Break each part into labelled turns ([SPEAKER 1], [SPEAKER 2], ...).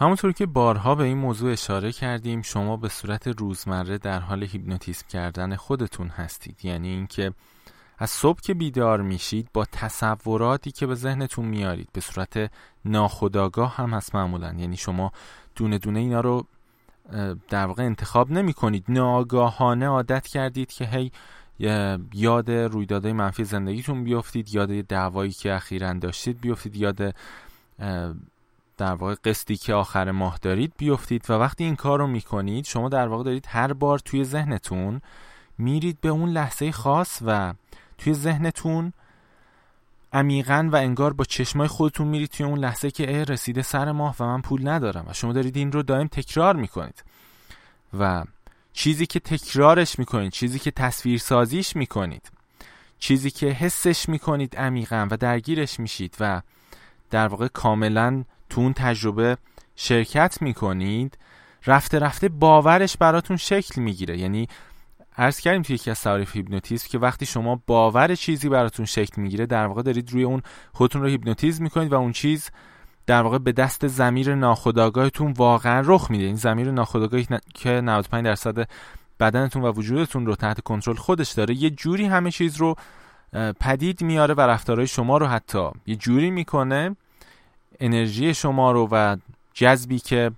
[SPEAKER 1] همونطور که بارها به این موضوع اشاره کردیم شما به صورت روزمره در حال هیپنوتیزم کردن خودتون هستید. یعنی اینکه از صبح که بیدار میشید با تصوراتی که به ذهنتون میارید به صورت ناخودآگاه هم هست معمولا. یعنی شما دونه دونه اینا رو در واقع انتخاب نمی کنید ناگاهانه عادت کردید که هی یاد رویدادهای منفی زندگیتون بیافتید یاد دعوایی که اخیرا داشتید بیافتید یاد در واقع قسطی که آخر ماه دارید بیافتید و وقتی این کار رو می‌کنید شما در واقع دارید هر بار توی ذهنتون میرید به اون لحظه خاص و توی ذهنتون عمیقا و انگار با چشمای خودتون میرید توی اون لحظه که ای رسیده سر ماه و من پول ندارم و شما دارید این رو دائم تکرار می‌کنید. و چیزی که تکرارش می‌کنید چیزی که تصویر سازیش می‌کنید چیزی که حسش می‌کنید عمیقا و درگیرش میشید و در واقع کاملا تو اون تجربه شرکت می‌کنید رفته رفته باورش براتون شکل می‌گیره. یعنی عرض کردیم توی یکی از تعریف هیپنوتیزم که وقتی شما باور چیزی براتون شکل می‌گیره در واقع دارید روی اون خودتون رو هیپنوتیزم می‌کنید و اون چیز در واقع به دست زمیر ناخودآگاهتون واقعا رخ میده. این زمیر ناخودآگاهی که 95 درصد بدنتون و وجودتون رو تحت کنترل خودش داره یه جوری همه چیز رو پدید میاره و رفتارهای شما رو حتی یه جوری می‌کنه انرژی شما رو و جذبی که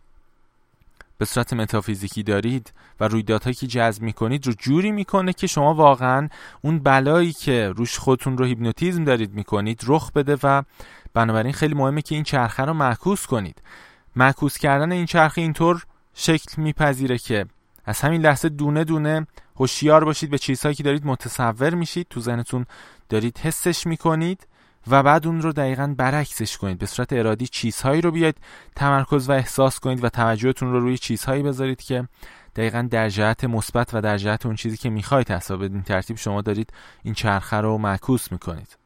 [SPEAKER 1] به صورت متافیزیکی دارید و رویدادهایی که جذب می‌کنید رو جوری می‌کنه که شما واقعا اون بلایی که روش خودتون رو هیپنوتیزم دارید می‌کنید رخ بده و بنابراین خیلی مهمه که این چرخه رو معکوس کنید. معکوس کردن این چرخه اینطور شکل میپذیره که از همین لحظه دونه دونه هوشیار باشید به چیزهایی که دارید متصور میشید تو ذهنتون دارید حسش می‌کنید. و بعد اون رو دقیقا برعکسش کنید. به صورت ارادی چیزهایی رو بیاید تمرکز و احساس کنید و توجهتون رو روی چیزهایی بذارید که دقیقا در جهت مثبت و در جهت اون چیزی که می‌خواید حساب بدین ترتیب شما دارید این چرخه رو معکوس می‌کنید.